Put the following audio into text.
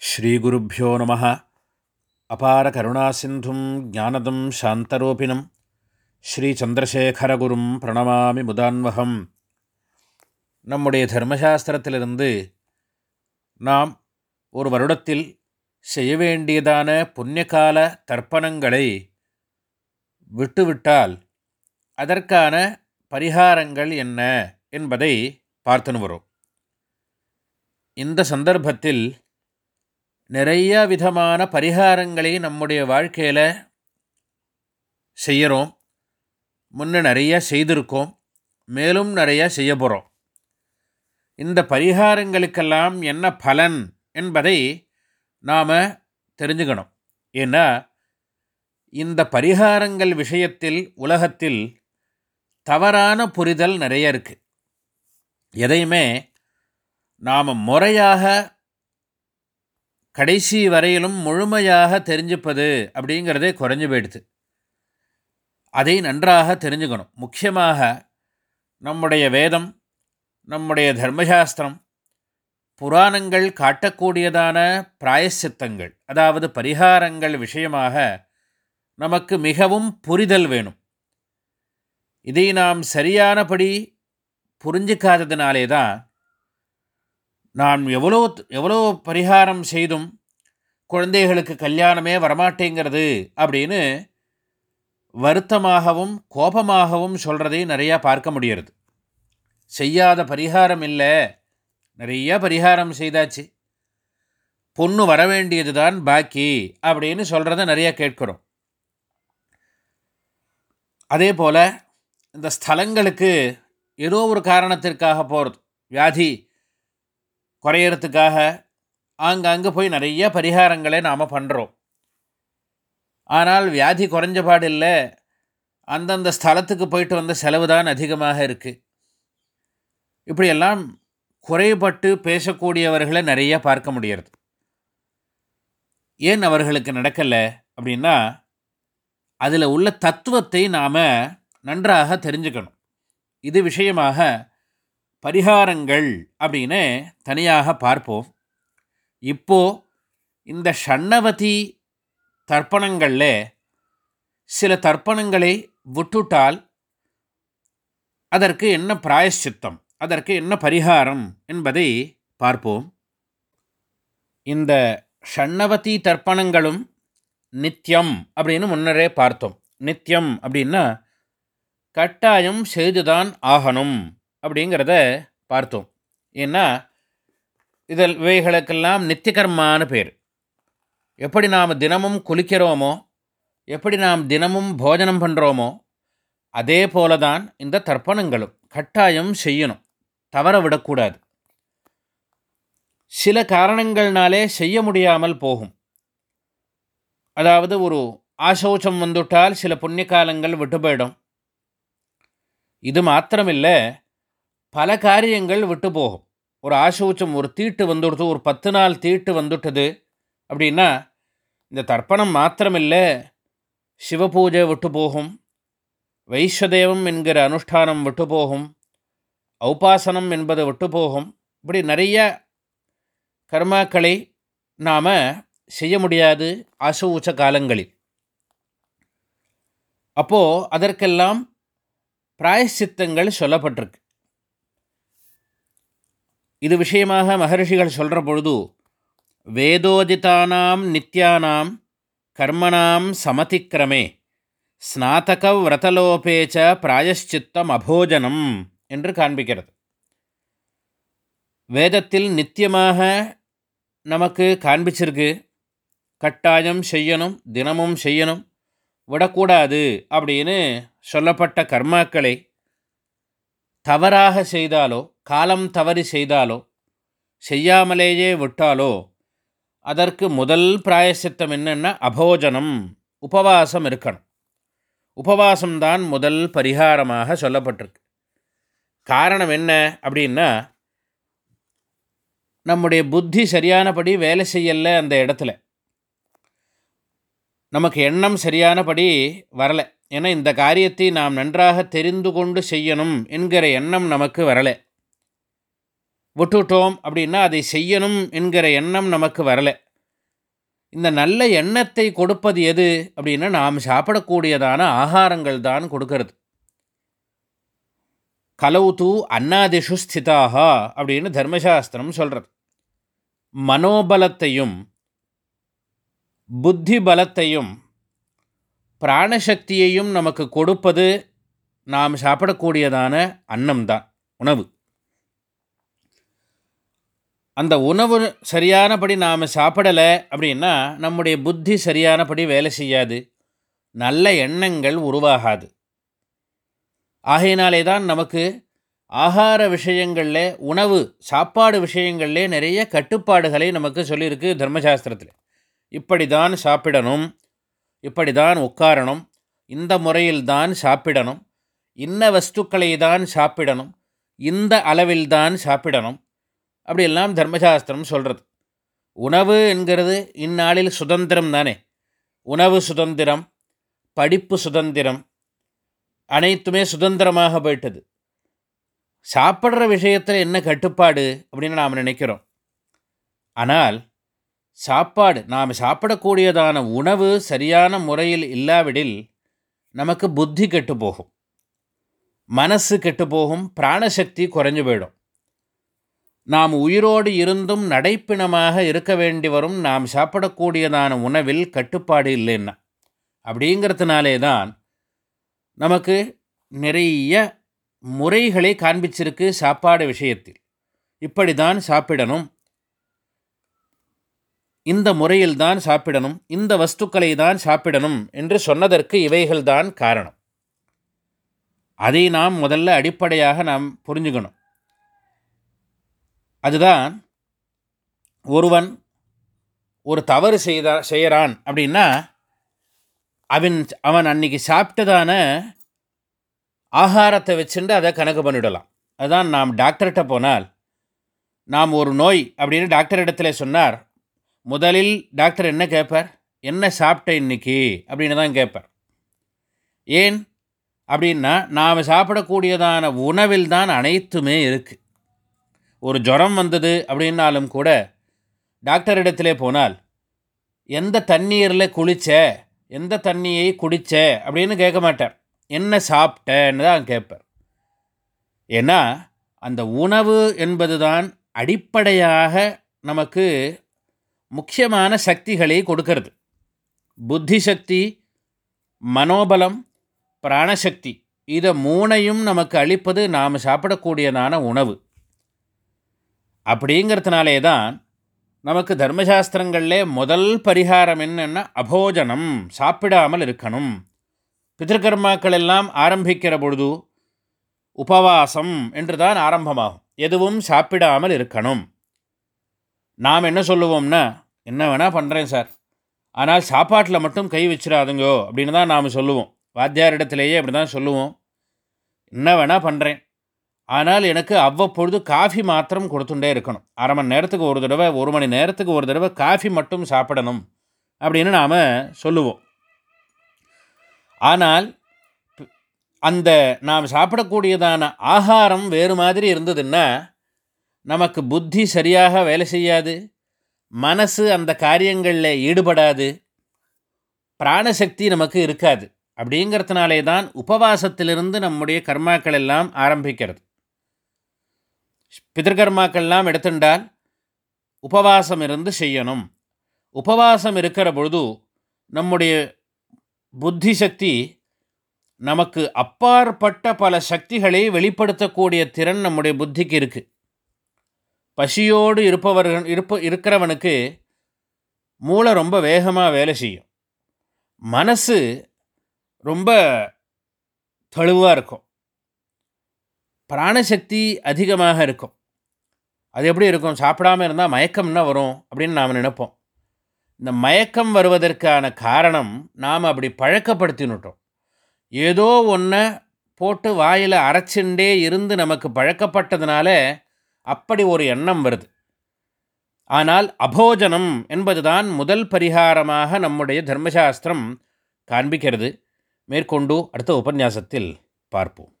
ஸ்ரீகுருப்போ நம. அபார கருணாசிந்தும் ஜானதம் சாந்தரூபிணம். ஸ்ரீச்சந்திரசேகரகுரும் பிரணமாமி முதான்வகம். நம்முடைய தர்மசாஸ்திரத்திலிருந்து நாம் ஒரு வருடத்தில் செய்ய வேண்டியதான புண்ணியகால தர்ப்பணங்களை விட்டுவிட்டால் அதற்கான பரிகாரங்கள் என்ன என்பதை பார்த்துன்னு வரும். இந்த சந்தர்ப்பத்தில் நிறைய விதமான பரிகாரங்களை நம்முடைய வாழ்க்கையில் செய்கிறோம் முன்ன நிறைய செய்திருக்கோம். மேலும் நிறைய செய்ய போகிறோம் இந்த பரிகாரங்களுக்கெல்லாம் என்ன பலன் என்பதை நாம் தெரிஞ்சுக்கணும். ஏன்னா இந்த பரிகாரங்கள் விஷயத்தில் உலகத்தில் தவறான புரிதல் நிறைய இருக்குது எதையுமே நாம் முறையாக கடைசி வரையிலும் முழுமையாக தெரிஞ்சுப்பது அப்படிங்கிறதே குறைஞ்சு போயிடுது. அதை நன்றாக தெரிஞ்சுக்கணும். முக்கியமாக நம்முடைய வேதம் நம்முடைய தர்மசாஸ்திரம் புராணங்கள் காட்டக்கூடியதான பிராயசித்தங்கள் அதாவது பரிகாரங்கள் விஷயமாக நமக்கு மிகவும் புரிதல் வேணும். இதை நாம் சரியானபடி புரிஞ்சிக்காததினாலே தான் நான் எவ்வளோ எவ்வளோ பரிகாரம் செய்தும் குழந்தைகளுக்கு கல்யாணமே வரமாட்டேங்கிறது அப்படின்னு வருத்தமாகவும் கோபமாகவும் சொல்கிறதை நிறையா பார்க்க முடிகிறது செய்யாத பரிகாரம் இல்லை. நிறைய பரிகாரம் செய்தாச்சு. பொண்ணு வர வேண்டியது தான் பாக்கி அப்படின்னு சொல்கிறத நிறையா கேட்குறோம். அதே போல் இந்த ஸ்தலங்களுக்கு ஏதோ ஒரு காரணத்திற்காக போகிறது வியாதி குறையறதுக்காக ஆங்காங்கே போய் நிறைய பரிகாரங்களை நாம் பண்ணுறோம் ஆனால் வியாதி குறைஞ்ச பாடு இல்லை அந்தந்த ஸ்தலத்துக்கு போயிட்டு வந்த செலவு தான் அதிகமாக இருக்குது இப்படியெல்லாம் குறைபட்டு பேசக்கூடியவர்களை நிறைய பார்க்க முடிகிறது ஏன் அவர்களுக்கு நடக்கலை அப்படின்னா அதில் உள்ள தத்துவத்தை நாம் நன்றாக தெரிஞ்சுக்கணும். இது விஷயமாக பரிகாரங்கள் அப்படின்னு தனியாக பார்ப்போம். இப்போது இந்த ஷண்ணவதி தர்ப்பணங்களில் சில தர்ப்பணங்களை விட்டுட்டால் அதற்கு என்ன பிராயஷ்சித்தம் அதற்கு என்ன பரிகாரம் என்பதை பார்ப்போம். இந்த ஷண்ணவதி தர்ப்பணங்களும் நித்தியம் அப்படின்னு முன்னரே பார்த்தோம். நித்தியம் அப்படின்னா கட்டாயம் செய்துதான் ஆகணும். அப்படிங்கிறத பார்த்தோம். ஏன்னா இதில் இவைகளுக்கெல்லாம் நித்தியகர்மான பேர். எப்படி நாம் தினமும் குளிக்கிறோமோ எப்படி நாம் தினமும் போஜனம் பண்ணுறோமோ அதே போல தான் இந்த தர்ப்பணங்களும் கட்டாயம் செய்யணும். தவற விடக்கூடாது. சில காரணங்கள்னாலே செய்ய முடியாமல் போகும். அதாவது ஒரு ஆசௌச்சம் வந்துவிட்டால் சில புண்ணிய காலங்கள் விட்டு போயிடும். இது மாத்திரமில்லை பல காரியங்கள் விட்டு போகும். ஒரு ஆசௌச்சம் ஒரு தீட்டு வந்துடுது ஒரு பத்து நாள் தீட்டு வந்துட்டது அப்படின்னா இந்த தர்ப்பணம் மாத்திரமில்லை சிவபூஜை விட்டு போகும் வைஸ்வதேவம் என்கிற அனுஷ்டானம் விட்டு போகும் ஔபாசனம் என்பது விட்டு போகும். இப்படி நிறைய கர்மாக்களை நாம் செய்ய முடியாது ஆசௌச்ச காலங்களில். அப்போது அதற்கெல்லாம் பிராயசித்தங்கள் சொல்லப்பட்டிருக்கு. இது விஷயமாக மகர்ஷிகள் சொல்கிற பொழுது வேதோதிதானாம் நித்யானாம் கர்மணாம் சமதிக்கிரமே ஸ்நாத்தக விரதலோபேச்ச பிராயஷ்சித்தம் அபோஜனம் என்று காண்பிக்கிறது. வேதத்தில் நித்தியமாக நமக்கு காண்பிச்சிருக்கு கட்டாயம் செய்யணும் தினமும் செய்யணும் விடக்கூடாது அப்படின்னு சொல்லப்பட்ட கர்மாக்களை தவறாக செய்தாலோ காலம் தவறி செய்தாலோ செய்யாமலேயே விட்டாலோ அதற்கு முதல் பிராயசித்தம் என்னென்னா அபோஜனம் உபவாசம் இருக்கணும். உபவாசம்தான் முதல் பரிகாரமாக சொல்லப்பட்டிருக்கு. காரணம் என்ன அப்படின்னா நம்முடைய புத்தி சரியானபடி வேலை செய்யலை அந்த இடத்துல. நமக்கு எண்ணம் சரியானபடி வரலை. ஏன்னா இந்த காரியத்தை நாம் நன்றாக தெரிந்து கொண்டு செய்யணும் என்கிற எண்ணம் நமக்கு வரலை. விட்டுட்டோம் அப்படின்னா அதை செய்யணும் என்கிற எண்ணம் நமக்கு வரலை. இந்த நல்ல எண்ணத்தை கொடுப்பது எது அப்படின்னா நாம் சாப்பிடக்கூடியதான ஆகாரங்கள் தான் கொடுக்கறது. கலவு தூ அன்னாதிஷு ஸ்திதாகா அப்படின்னு தர்மசாஸ்திரம் சொல்கிறது மனோபலத்தையும் புத்தி பலத்தையும் பிராணசக்தியையும் நமக்கு கொடுப்பது நாம் சாப்பிடக்கூடியதான அன்னம்தான் உணவு. அந்த உணவு சரியானபடி நாம் சாப்பிடலை அப்படின்னா நம்முடைய புத்தி சரியானபடி வேலை செய்யாது. நல்ல எண்ணங்கள் உருவாகாது. ஆகையினாலே தான் நமக்கு ஆகார விஷயங்களில் உணவு சாப்பாடு விஷயங்களில் நிறைய கட்டுப்பாடுகளை நமக்கு சொல்லியிருக்கு தர்மசாஸ்திரத்தில். இப்படி தான் சாப்பிடணும் இப்படி தான் உட்காரணும் இந்த முறையில் தான் சாப்பிடணும் இன்ன வஸ்துக்களை தான் சாப்பிடணும் இந்த அளவில் தான் சாப்பிடணும் அப்படியெல்லாம் தர்மசாஸ்திரம் சொல்கிறது உணவு என்கிறது இந்நாளில் சுதந்திரம் தானே. உணவு சுதந்திரம் படிப்பு சுதந்திரம் அனைத்துமே சுதந்திரமாக போயிட்டது. சாப்பிட்ற விஷயத்தில் என்ன கட்டுப்பாடு அப்படின்னு நாம் நினைக்கிறோம். ஆனால் சாப்பாடு நாம் சாப்பிடக்கூடியதான உணவு சரியான முறையில் இல்லாவிடில் நமக்கு புத்தி கெட்டு போகும் மனசு கெட்டு போகும் பிராணசக்தி குறைஞ்சு போயிடும். நாம் உயிரோடு இருந்தும் நடைப்பிணமாக இருக்க வேண்டி வரும் நாம் சாப்பிடக்கூடியதான உணவில் கட்டுப்பாடு இல்லைன்னா. அப்படிங்கிறதுனாலே தான் நமக்கு நிறைய முறைகளை காண்பிச்சிருக்கு சாப்பாடு விஷயத்தில். இப்படி தான் சாப்பிடணும். இந்த முறையில் தான் சாப்பிடணும். இந்த வஸ்துக்களை தான் சாப்பிடணும் என்று சொன்னதற்கு இவைகள்தான் காரணம். அதை நாம் முதல்ல அடிப்படையாக நாம் புரிஞ்சுக்கணும். அதுதான் ஒருவன் ஒரு தவறு செய்தா செய்கிறான் அப்படின்னா அவன் அவன் அன்னைக்கு சாப்பிட்டதான ஆகாரத்தை வச்சுட்டு அதை கணக்கு பண்ணிவிடலாம் அதுதான் நாம் டாக்டர்கிட்ட போனால் நாம் ஒரு நோய் அப்படின்னு டாக்டர் இடத்துல சொன்னார். முதலில் டாக்டர் என்ன கேட்பார்? என்ன சாப்பிட்ட இன்னைக்கு? அப்படின்னு தான் கேட்பார். ஏன்? அப்படின்னா நாம் சாப்பிடக்கூடியதான உணவில் தான் அனைத்துமே இருக்குது ஒரு ஜுரம் வந்தது அப்படின்னாலும் கூட டாக்டர் போனால் எந்த தண்ணீரில் குளிச்ச? எந்த தண்ணியை குடித்த அப்படின்னு கேட்க மாட்டார். என்ன சாப்பிட்டேன்னு தான் கேட்பார். ஏன்னா அந்த உணவு என்பது தான் அடிப்படையாக நமக்கு முக்கியமான சக்திகளை கொடுக்கறது. புத்தி சக்தி மனோபலம் பிராணசக்தி இதை மூணையும் நமக்கு அளிப்பது நாம் சாப்பிடக்கூடியதான உணவு. அப்படிங்கிறதுனாலே தான் நமக்கு தர்மசாஸ்திரங்களில் முதல் பரிகாரம் என்னென்னா அபோஜனம் சாப்பிடாமல் இருக்கணும். பிதிருக்கர்மாக்கள் எல்லாம் ஆரம்பிக்கிற பொழுது உபவாசம் என்று தான் ஆரம்பமாகும். எதுவும் சாப்பிடாமல் இருக்கணும். நாம் என்ன சொல்லுவோம்னா என்ன வேணால் பண்ணுறேன் சார். ஆனால் சாப்பாட்டில் மட்டும் கை வச்சிடாதுங்கோ அப்படின்னு தான் நாம் சொல்லுவோம். வாத்தியாரிடத்திலேயே அப்படி தான் சொல்லுவோம். என்ன வேணால் பண்ணுறேன் ஆனால் எனக்கு அவ்வப்பொழுது காஃபி மாத்திரம் கொடுத்துட்டே இருக்கணும். அரை மணி நேரத்துக்கு ஒரு தடவை ஒரு மணி நேரத்துக்கு ஒரு தடவை காஃபி மட்டும் சாப்பிடணும் அப்படின்னு நாம் சொல்லுவோம். ஆனால் அந்த நாம் சாப்பிடக்கூடியதான ஆகாரம் வேறு மாதிரி இருந்ததுன்னா நமக்கு புத்தி சரியாக வேலை செய்யாது மனசு அந்த காரியங்களில் ஈடுபடாது பிராணசக்தி நமக்கு இருக்காது. அப்படிங்கிறதுனாலே தான் உபவாசத்திலிருந்து நம்முடைய கர்மாக்கள் எல்லாம் ஆரம்பிக்கிறது. பிதர்கர்மாக்கள்லாம் எடுத்துட்டால் உபவாசம் இருந்து செய்யணும். உபவாசம் இருக்கிற பொழுது நம்முடைய புத்தி சக்தி நமக்கு அப்பாற்பட்ட பல சக்திகளை வெளிப்படுத்தக்கூடிய திறன் நம்முடைய புத்திக்கு இருக்குது பசியோடு இருப்பவர்கள் இருப்ப இருக்கிறவனுக்கு மூளை ரொம்ப வேகமாக வேலை செய்யும். மனசு ரொம்ப தெளிவாக இருக்கும். பிராணசக்தி அதிகமாக இருக்கும். அது எப்படி இருக்கும்? சாப்பிடாமல் இருந்தால் மயக்கம்னா வரும்? அப்படின்னு நாம் நினைப்போம். இந்த மயக்கம் வருவதற்கான காரணம் நாம் அப்படி பழக்கப்படுத்தினுட்டோம். ஏதோ ஒன்றை போட்டு வாயில் அரைச்சுண்டே இருந்து நமக்கு பழக்கப்பட்டதுனால அப்படி ஒரு எண்ணம் வருது. ஆனால் அபோஜனம் என்பதுதான் முதல் பரிகாரமாக நம்முடைய தர்மசாஸ்திரம் காண்பிக்கிறது. மேற்கொண்டு அடுத்த உபன்யாசத்தில் பார்ப்போம்.